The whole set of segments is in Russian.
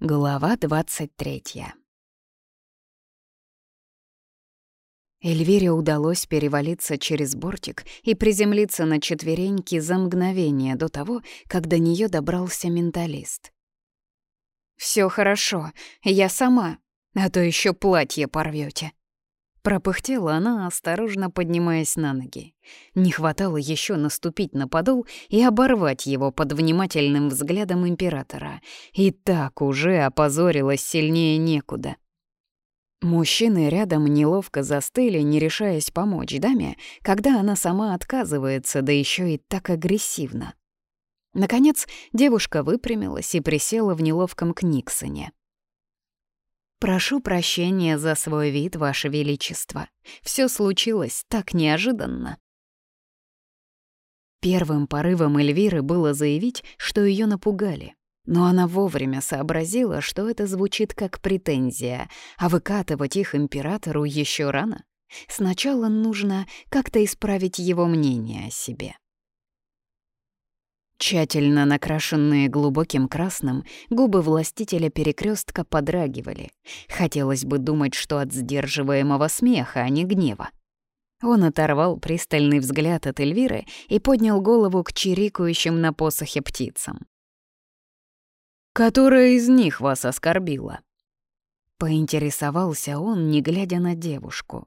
Глава 23 Эльвире удалось перевалиться через бортик и приземлиться на четвереньки за мгновение до того, как до нее добрался менталист. Все хорошо, я сама, а то еще платье порвете. Пропыхтела она, осторожно поднимаясь на ноги. Не хватало еще наступить на подол и оборвать его под внимательным взглядом императора. И так уже опозорилась сильнее некуда. Мужчины рядом неловко застыли, не решаясь помочь даме, когда она сама отказывается, да еще и так агрессивно. Наконец, девушка выпрямилась и присела в неловком книгсоне. «Прошу прощения за свой вид, Ваше Величество. Все случилось так неожиданно». Первым порывом Эльвиры было заявить, что ее напугали. Но она вовремя сообразила, что это звучит как претензия, а выкатывать их императору еще рано. Сначала нужно как-то исправить его мнение о себе. Тщательно накрашенные глубоким красным, губы властителя перекрестка подрагивали. Хотелось бы думать, что от сдерживаемого смеха, а не гнева. Он оторвал пристальный взгляд от Эльвиры и поднял голову к чирикающим на посохе птицам. «Которая из них вас оскорбила?» Поинтересовался он, не глядя на девушку.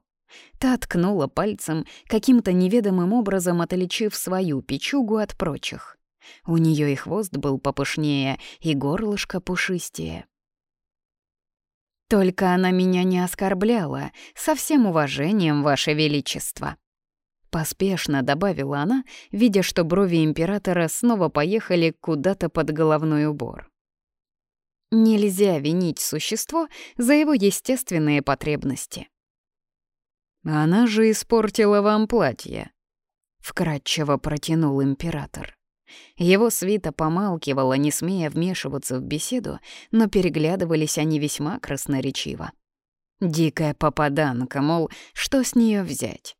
Та ткнула пальцем, каким-то неведомым образом отличив свою печугу от прочих. У нее и хвост был попышнее, и горлышко пушистее. «Только она меня не оскорбляла, со всем уважением, Ваше Величество», Поспешно добавила она, видя, что брови императора снова поехали куда-то под головной убор. Нельзя винить существо за его естественные потребности. «Она же испортила вам платье», — вкратчиво протянул император. Его свита помалкивала, не смея вмешиваться в беседу, но переглядывались они весьма красноречиво. Дикая попаданка, мол, что с нее взять?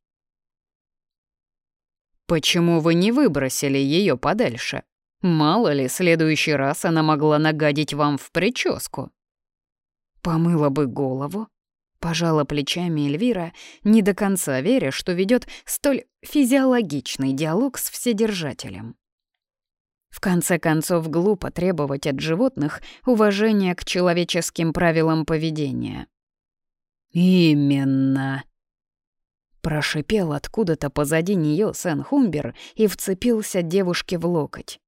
«Почему вы не выбросили ее подальше? Мало ли, следующий раз она могла нагадить вам в прическу». «Помыла бы голову», — пожала плечами Эльвира, не до конца веря, что ведет столь физиологичный диалог с Вседержателем. В конце концов, глупо требовать от животных уважения к человеческим правилам поведения. «Именно», Прошипел откуда-то позади нее Сэн Хумбер и вцепился девушке в локоть.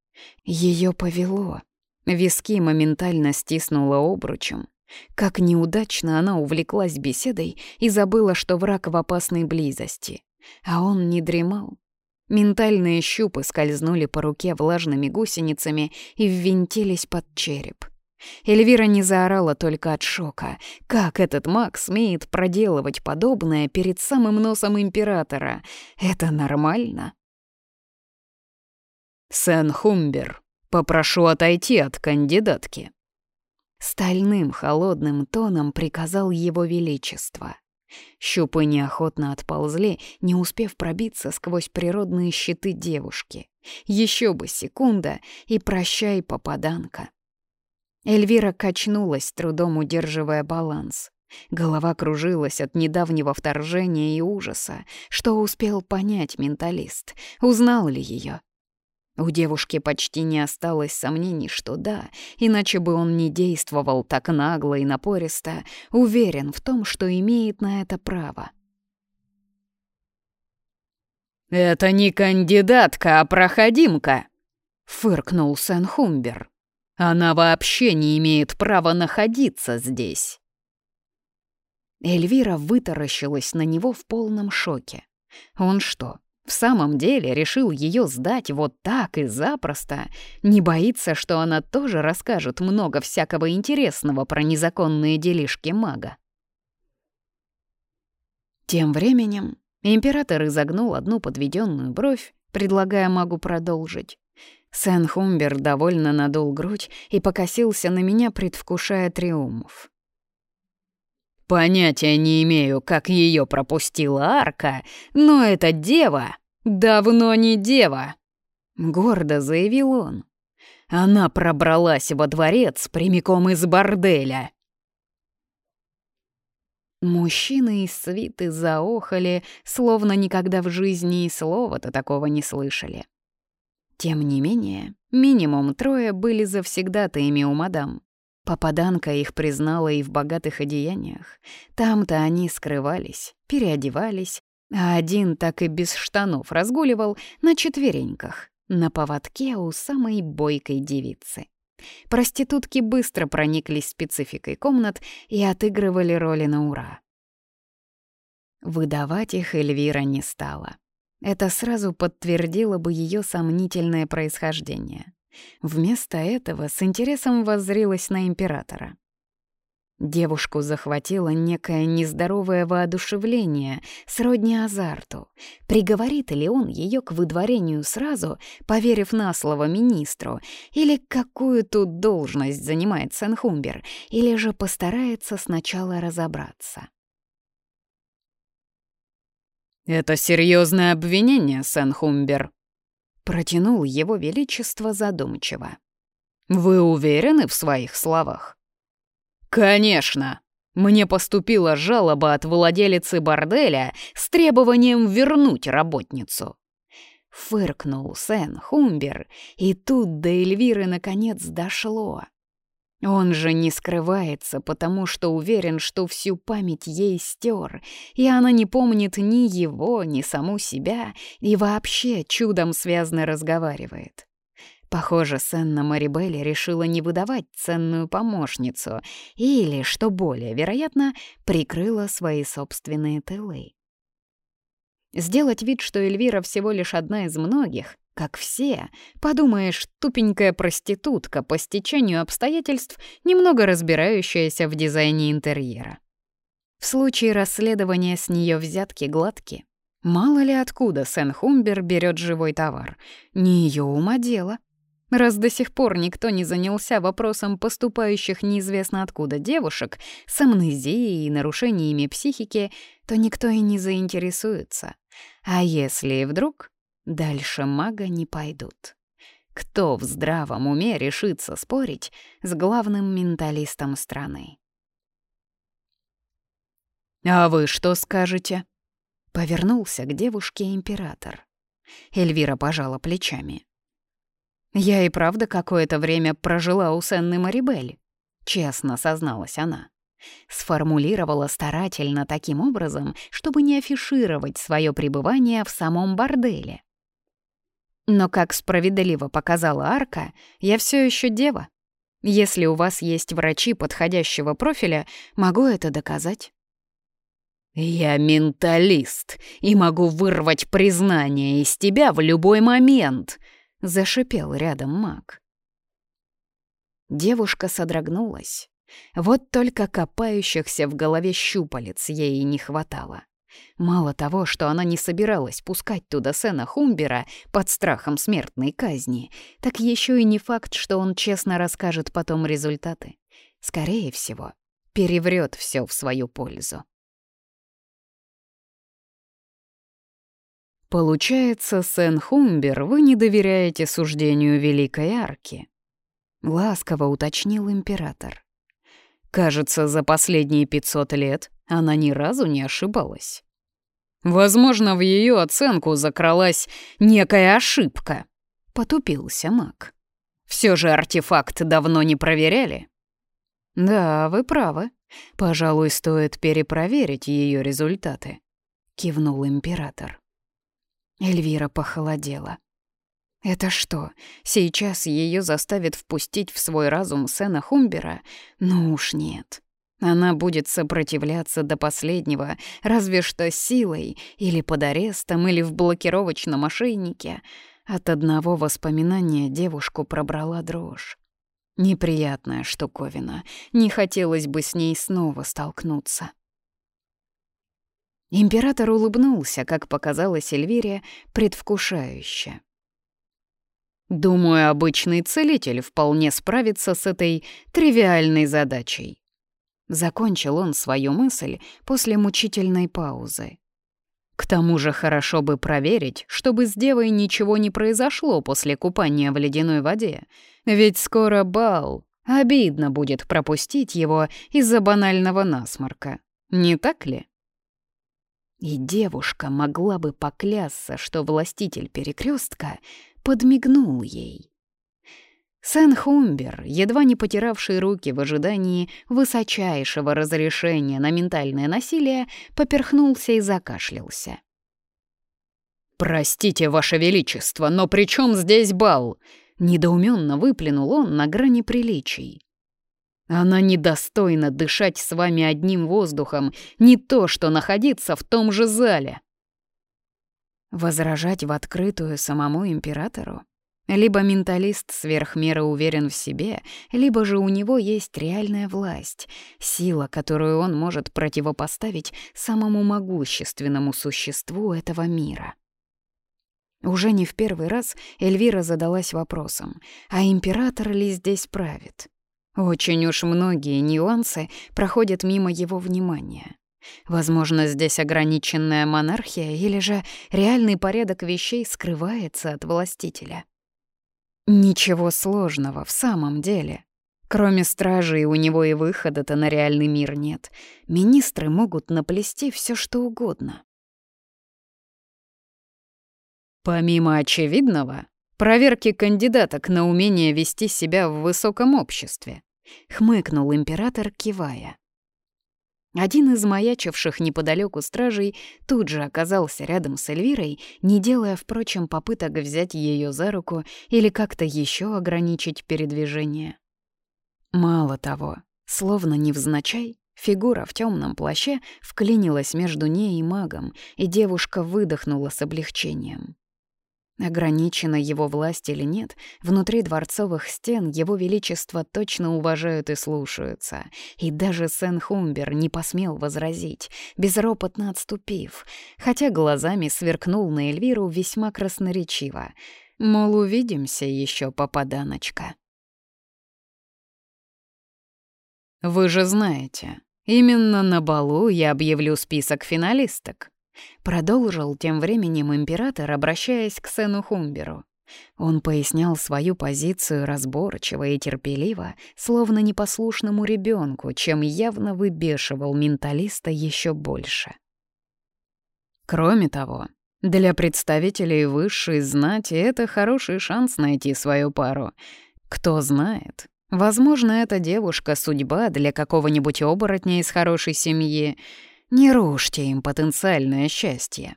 Ее повело. Виски моментально стиснуло обручем. Как неудачно она увлеклась беседой и забыла, что враг в опасной близости. А он не дремал. Ментальные щупы скользнули по руке влажными гусеницами и ввинтились под череп. Эльвира не заорала только от шока. Как этот маг смеет проделывать подобное перед самым носом императора? Это нормально? «Сен Хумбер, попрошу отойти от кандидатки». Стальным холодным тоном приказал его величество. Щупы неохотно отползли, не успев пробиться сквозь природные щиты девушки. Еще бы секунда, и прощай, попаданка. Эльвира качнулась, трудом удерживая баланс. Голова кружилась от недавнего вторжения и ужаса. Что успел понять менталист? Узнал ли ее? У девушки почти не осталось сомнений, что да, иначе бы он не действовал так нагло и напористо, уверен в том, что имеет на это право. «Это не кандидатка, а проходимка!» — фыркнул Сен Хумбер. «Она вообще не имеет права находиться здесь!» Эльвира вытаращилась на него в полном шоке. Он что, в самом деле решил ее сдать вот так и запросто, не боится, что она тоже расскажет много всякого интересного про незаконные делишки мага. Тем временем император изогнул одну подведенную бровь, предлагая магу продолжить. Сен Хумбер довольно надул грудь и покосился на меня, предвкушая триумф. Понятия не имею, как ее пропустила арка, но эта дева давно не дева, гордо заявил он. Она пробралась во дворец прямиком из борделя. Мужчины из свиты заохали, словно никогда в жизни и слова-то такого не слышали. Тем не менее, минимум трое были завсегдатаями у мадам. Попаданка их признала и в богатых одеяниях. Там-то они скрывались, переодевались, а один так и без штанов разгуливал на четвереньках, на поводке у самой бойкой девицы. Проститутки быстро прониклись спецификой комнат и отыгрывали роли на ура. Выдавать их Эльвира не стала. Это сразу подтвердило бы ее сомнительное происхождение. Вместо этого с интересом воззрилась на императора. Девушку захватило некое нездоровое воодушевление, сродни азарту. Приговорит ли он ее к выдворению сразу, поверив на слово министру, или какую тут должность занимает Сенхумбер, или же постарается сначала разобраться. «Это серьезное обвинение, Сенхумбер», — протянул его величество задумчиво. «Вы уверены в своих словах?» «Конечно! Мне поступила жалоба от владелицы борделя с требованием вернуть работницу». Фыркнул Сен Хумбер, и тут до Эльвиры наконец дошло. Он же не скрывается, потому что уверен, что всю память ей стер, и она не помнит ни его, ни саму себя, и вообще чудом связно разговаривает. Похоже, Сенна Марибелли решила не выдавать ценную помощницу или, что более вероятно, прикрыла свои собственные тылы. Сделать вид, что Эльвира всего лишь одна из многих, как все, подумаешь, тупенькая проститутка по стечению обстоятельств, немного разбирающаяся в дизайне интерьера. В случае расследования с нее взятки гладки. Мало ли откуда Сен Хумбер берет живой товар. Не ее ума дело. Раз до сих пор никто не занялся вопросом поступающих неизвестно откуда девушек с амнезией и нарушениями психики, то никто и не заинтересуется. А если вдруг, дальше мага не пойдут. Кто в здравом уме решится спорить с главным менталистом страны? «А вы что скажете?» Повернулся к девушке император. Эльвира пожала плечами. «Я и правда какое-то время прожила у Сенны Марибель», — честно созналась она. Сформулировала старательно таким образом, чтобы не афишировать свое пребывание в самом борделе. Но, как справедливо показала Арка, я все еще дева. Если у вас есть врачи подходящего профиля, могу это доказать. «Я менталист и могу вырвать признание из тебя в любой момент», зашипел рядом маг. Девушка содрогнулась. Вот только копающихся в голове щупалец ей не хватало. Мало того, что она не собиралась пускать туда Сена Хумбера под страхом смертной казни, так еще и не факт, что он честно расскажет потом результаты. Скорее всего, переврет все в свою пользу. «Получается, Сен-Хумбер, вы не доверяете суждению Великой Арки?» — ласково уточнил император. «Кажется, за последние пятьсот лет она ни разу не ошибалась. Возможно, в ее оценку закралась некая ошибка», — потупился маг. Все же артефакт давно не проверяли?» «Да, вы правы. Пожалуй, стоит перепроверить ее результаты», — кивнул император. Эльвира похолодела. Это что, сейчас ее заставит впустить в свой разум Сена Хумбера? Ну уж нет. Она будет сопротивляться до последнего, разве что силой, или под арестом, или в блокировочном ошейнике. От одного воспоминания девушку пробрала дрожь. Неприятная штуковина, не хотелось бы с ней снова столкнуться. Император улыбнулся, как показалось Эльвире, предвкушающе. «Думаю, обычный целитель вполне справится с этой тривиальной задачей». Закончил он свою мысль после мучительной паузы. К тому же хорошо бы проверить, чтобы с девой ничего не произошло после купания в ледяной воде. Ведь скоро бал. Обидно будет пропустить его из-за банального насморка. Не так ли? И девушка могла бы поклясться, что властитель перекрестка подмигнул ей. Сен Хумбер, едва не потиравший руки в ожидании высочайшего разрешения на ментальное насилие, поперхнулся и закашлялся. «Простите, Ваше Величество, но при чем здесь бал?» Недоуменно выплюнул он на грани приличий. «Она недостойна дышать с вами одним воздухом, не то что находиться в том же зале». Возражать в открытую самому императору? Либо менталист сверх меры уверен в себе, либо же у него есть реальная власть, сила, которую он может противопоставить самому могущественному существу этого мира. Уже не в первый раз Эльвира задалась вопросом, а император ли здесь правит? Очень уж многие нюансы проходят мимо его внимания. Возможно, здесь ограниченная монархия или же реальный порядок вещей скрывается от властителя. Ничего сложного в самом деле. Кроме стражей у него и выхода-то на реальный мир нет. Министры могут наплести все, что угодно. Помимо очевидного, проверки кандидаток на умение вести себя в высоком обществе, хмыкнул император, кивая. Один из маячивших неподалеку стражей тут же оказался рядом с Эльвирой, не делая, впрочем, попыток взять ее за руку или как-то еще ограничить передвижение. Мало того, словно невзначай, фигура в темном плаще вклинилась между ней и магом, и девушка выдохнула с облегчением. Ограничена его власть или нет, внутри дворцовых стен его величество точно уважают и слушаются. И даже Сен-Хумбер не посмел возразить, безропотно отступив, хотя глазами сверкнул на Эльвиру весьма красноречиво. Мол, увидимся еще, попаданочка. «Вы же знаете, именно на балу я объявлю список финалисток», Продолжил тем временем император, обращаясь к Сену Хумберу. Он пояснял свою позицию разборчиво и терпеливо, словно непослушному ребенку, чем явно выбешивал менталиста еще больше. Кроме того, для представителей высшей знати это хороший шанс найти свою пару. Кто знает, возможно, эта девушка — судьба для какого-нибудь оборотня из хорошей семьи — не рушьте им потенциальное счастье.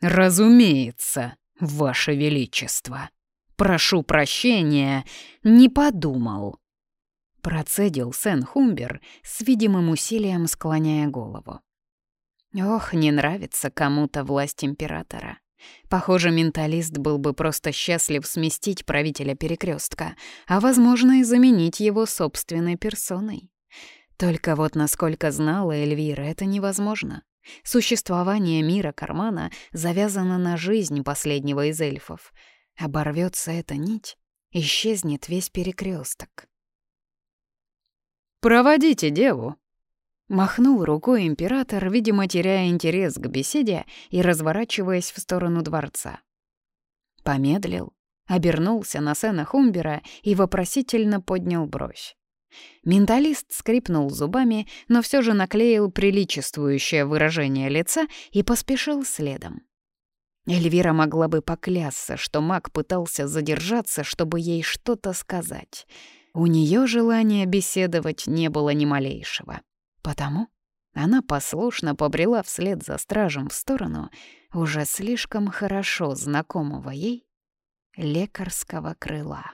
Разумеется, Ваше Величество. Прошу прощения, не подумал. Процедил Сен Хумбер с видимым усилием склоняя голову. Ох, не нравится кому-то власть императора. Похоже, менталист был бы просто счастлив сместить правителя перекрестка, а, возможно, и заменить его собственной персоной. Только вот насколько знала Эльвира, это невозможно. Существование мира кармана завязано на жизнь последнего из эльфов. Оборвется эта нить, исчезнет весь перекресток. «Проводите деву!» Махнул рукой император, видимо, теряя интерес к беседе и разворачиваясь в сторону дворца. Помедлил, обернулся на Сена Хумбера и вопросительно поднял бровь. Менталист скрипнул зубами, но все же наклеил приличествующее выражение лица и поспешил следом. Эльвира могла бы поклясться, что маг пытался задержаться, чтобы ей что-то сказать. У нее желания беседовать не было ни малейшего. Потому она послушно побрела вслед за стражем в сторону уже слишком хорошо знакомого ей лекарского крыла.